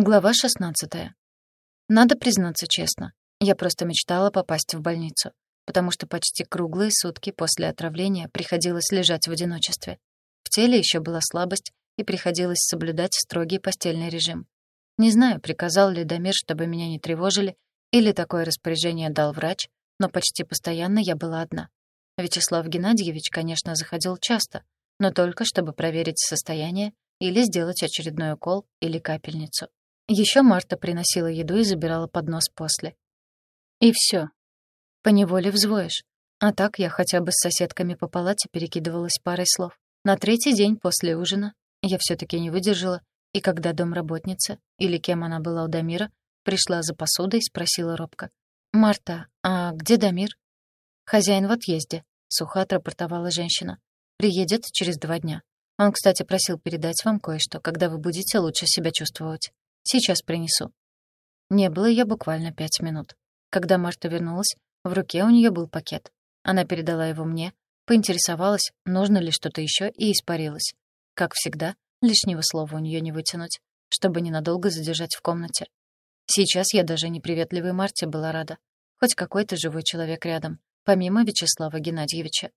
Глава 16. Надо признаться честно, я просто мечтала попасть в больницу, потому что почти круглые сутки после отравления приходилось лежать в одиночестве. В теле еще была слабость, и приходилось соблюдать строгий постельный режим. Не знаю, приказал ли Дамир, чтобы меня не тревожили, или такое распоряжение дал врач, но почти постоянно я была одна. Вячеслав Геннадьевич, конечно, заходил часто, но только чтобы проверить состояние или сделать очередной укол или капельницу. Еще Марта приносила еду и забирала поднос после. И все. Поневоле взвоишь. А так я хотя бы с соседками по палате перекидывалась парой слов. На третий день после ужина я все таки не выдержала, и когда домработница, или кем она была у Дамира, пришла за посудой, спросила робко. «Марта, а где Дамир?» «Хозяин в отъезде», — сухо отрапортовала женщина. «Приедет через два дня. Он, кстати, просил передать вам кое-что, когда вы будете лучше себя чувствовать. Сейчас принесу». Не было я буквально пять минут. Когда Марта вернулась, в руке у нее был пакет. Она передала его мне, поинтересовалась, нужно ли что-то еще, и испарилась. Как всегда, лишнего слова у нее не вытянуть, чтобы ненадолго задержать в комнате. Сейчас я даже неприветливой Марте была рада. Хоть какой-то живой человек рядом, помимо Вячеслава Геннадьевича.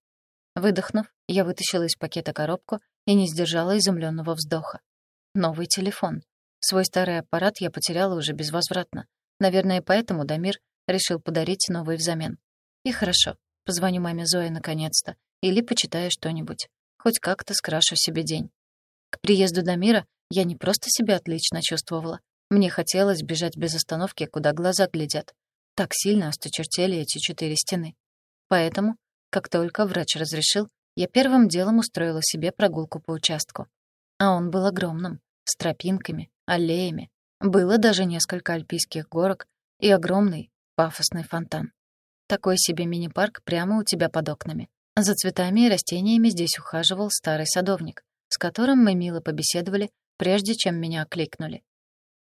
Выдохнув, я вытащила из пакета коробку и не сдержала изумленного вздоха. Новый телефон. Свой старый аппарат я потеряла уже безвозвратно. Наверное, поэтому Дамир решил подарить новый взамен. И хорошо, позвоню маме Зое наконец-то. Или почитаю что-нибудь. Хоть как-то скрашу себе день. К приезду Дамира я не просто себя отлично чувствовала. Мне хотелось бежать без остановки, куда глаза глядят. Так сильно осточертели эти четыре стены. Поэтому, как только врач разрешил, я первым делом устроила себе прогулку по участку. А он был огромным, с тропинками, аллеями. Было даже несколько альпийских горок и огромный пафосный фонтан. Такой себе мини-парк прямо у тебя под окнами. За цветами и растениями здесь ухаживал старый садовник, с которым мы мило побеседовали, прежде чем меня окликнули.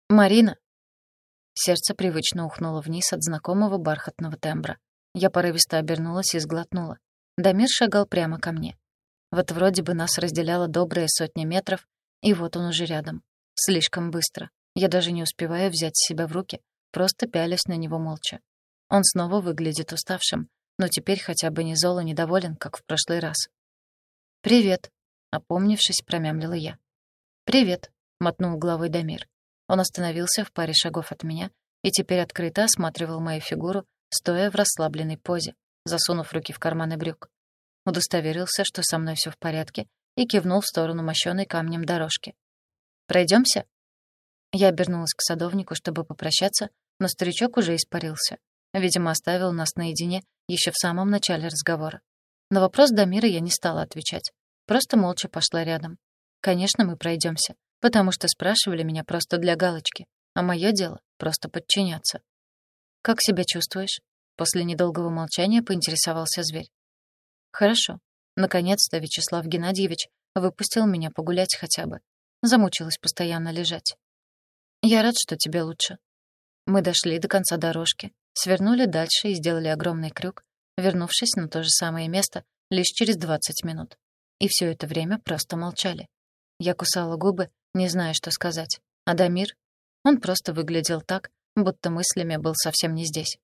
«Марина!» Сердце привычно ухнуло вниз от знакомого бархатного тембра. Я порывисто обернулась и сглотнула. Дамир шагал прямо ко мне. Вот вроде бы нас разделяла добрая сотня метров, и вот он уже рядом. Слишком быстро. Я даже не успеваю взять себя в руки, просто пялюсь на него молча. Он снова выглядит уставшим, но теперь хотя бы не зол и недоволен, как в прошлый раз. «Привет», — опомнившись, промямлила я. «Привет», — мотнул головой Дамир. Он остановился в паре шагов от меня и теперь открыто осматривал мою фигуру, стоя в расслабленной позе, засунув руки в карманы брюк. Удостоверился, что со мной все в порядке, и кивнул в сторону мощёной камнем дорожки. Пройдемся? Я обернулась к садовнику, чтобы попрощаться, но старичок уже испарился. Видимо, оставил нас наедине еще в самом начале разговора. На вопрос Дамира я не стала отвечать. Просто молча пошла рядом. Конечно, мы пройдемся, потому что спрашивали меня просто для галочки, а мое дело — просто подчиняться. «Как себя чувствуешь?» После недолгого молчания поинтересовался зверь. «Хорошо. Наконец-то Вячеслав Геннадьевич выпустил меня погулять хотя бы. Замучилась постоянно лежать. Я рад, что тебе лучше. Мы дошли до конца дорожки, свернули дальше и сделали огромный крюк, вернувшись на то же самое место лишь через 20 минут. И все это время просто молчали. Я кусала губы, не зная, что сказать. А Дамир? Он просто выглядел так, будто мыслями был совсем не здесь.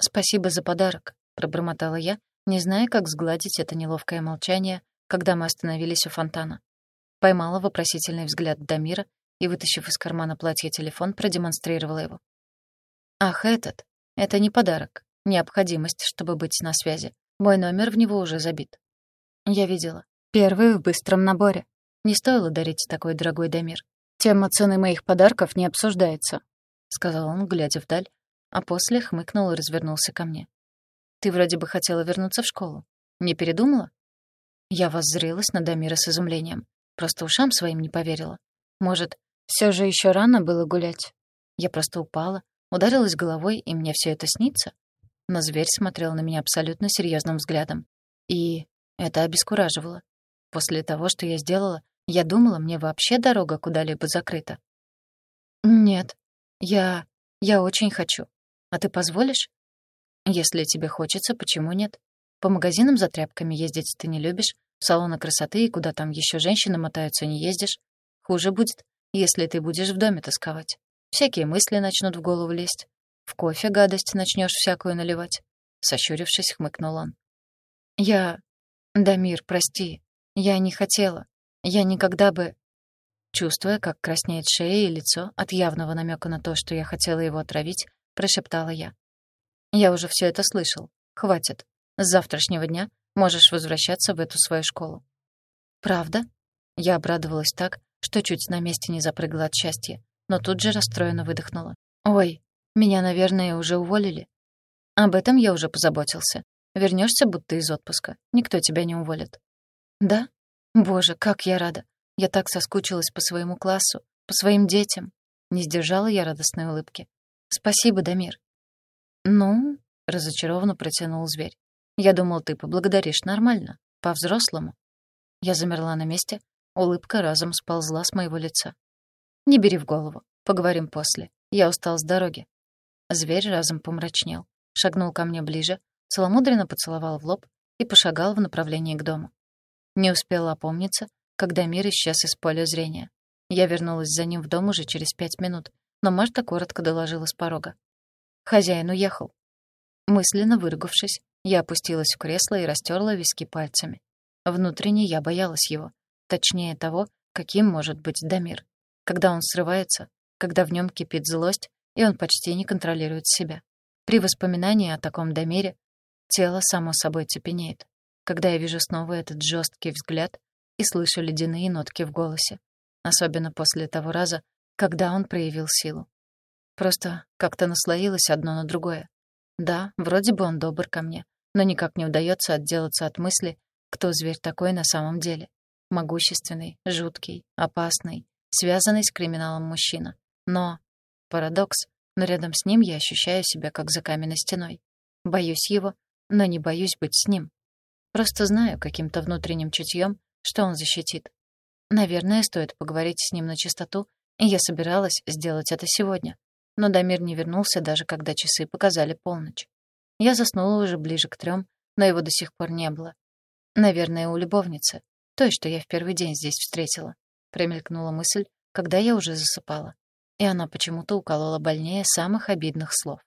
«Спасибо за подарок», — пробормотала я, не зная, как сгладить это неловкое молчание, когда мы остановились у фонтана. Поймала вопросительный взгляд Дамира и, вытащив из кармана платья телефон, продемонстрировала его. «Ах, этот! Это не подарок. Необходимость, чтобы быть на связи. Мой номер в него уже забит». Я видела. Первый в быстром наборе. Не стоило дарить такой дорогой Дамир. «Тема цены моих подарков не обсуждается», — сказал он, глядя вдаль, а после хмыкнул и развернулся ко мне. «Ты вроде бы хотела вернуться в школу. Не передумала?» Я воззрелась на Дамира с изумлением. Просто ушам своим не поверила. Может, все же еще рано было гулять? Я просто упала, ударилась головой, и мне все это снится? Но зверь смотрел на меня абсолютно серьезным взглядом. И это обескураживало. После того, что я сделала, я думала, мне вообще дорога куда-либо закрыта. «Нет, я... я очень хочу. А ты позволишь?» «Если тебе хочется, почему нет? По магазинам за тряпками ездить ты не любишь, в салоны красоты и куда там еще женщины мотаются не ездишь. Хуже будет, если ты будешь в доме тосковать. Всякие мысли начнут в голову лезть. В кофе гадость начнешь всякую наливать. Сощурившись, хмыкнул он. Я... Дамир, прости. Я не хотела. Я никогда бы... Чувствуя, как краснеет шея и лицо от явного намека на то, что я хотела его отравить, прошептала я. «Я уже все это слышал. Хватит. С завтрашнего дня можешь возвращаться в эту свою школу». «Правда?» Я обрадовалась так, что чуть на месте не запрыгала от счастья, но тут же расстроенно выдохнула. «Ой, меня, наверное, уже уволили». «Об этом я уже позаботился. Вернешься, будто из отпуска. Никто тебя не уволит». «Да? Боже, как я рада. Я так соскучилась по своему классу, по своим детям. Не сдержала я радостной улыбки. Спасибо, Дамир. Ну, разочарованно протянул зверь. Я думал, ты поблагодаришь нормально, по-взрослому. Я замерла на месте, улыбка разом сползла с моего лица. Не бери в голову, поговорим после. Я устал с дороги. Зверь разом помрачнел, шагнул ко мне ближе, целомудренно поцеловал в лоб и пошагал в направлении к дому. Не успела опомниться, когда мир исчез из поля зрения. Я вернулась за ним в дом уже через пять минут, но Марта коротко доложила с порога. Хозяин уехал. Мысленно выругавшись, я опустилась в кресло и растерла виски пальцами. Внутренне я боялась его, точнее того, каким может быть Дамир. Когда он срывается, когда в нем кипит злость, и он почти не контролирует себя. При воспоминании о таком Дамире тело само собой цепенеет. Когда я вижу снова этот жесткий взгляд, и слышу ледяные нотки в голосе. Особенно после того раза, когда он проявил силу. Просто как-то наслоилось одно на другое. Да, вроде бы он добр ко мне, но никак не удается отделаться от мысли, кто зверь такой на самом деле. Могущественный, жуткий, опасный, связанный с криминалом мужчина. Но... Парадокс, но рядом с ним я ощущаю себя как за каменной стеной. Боюсь его, но не боюсь быть с ним. Просто знаю каким-то внутренним чутьем, что он защитит. Наверное, стоит поговорить с ним на чистоту, и я собиралась сделать это сегодня. Но Дамир не вернулся, даже когда часы показали полночь. Я заснула уже ближе к трем, но его до сих пор не было. Наверное, у любовницы, той, что я в первый день здесь встретила. Промелькнула мысль, когда я уже засыпала. И она почему-то уколола больнее самых обидных слов.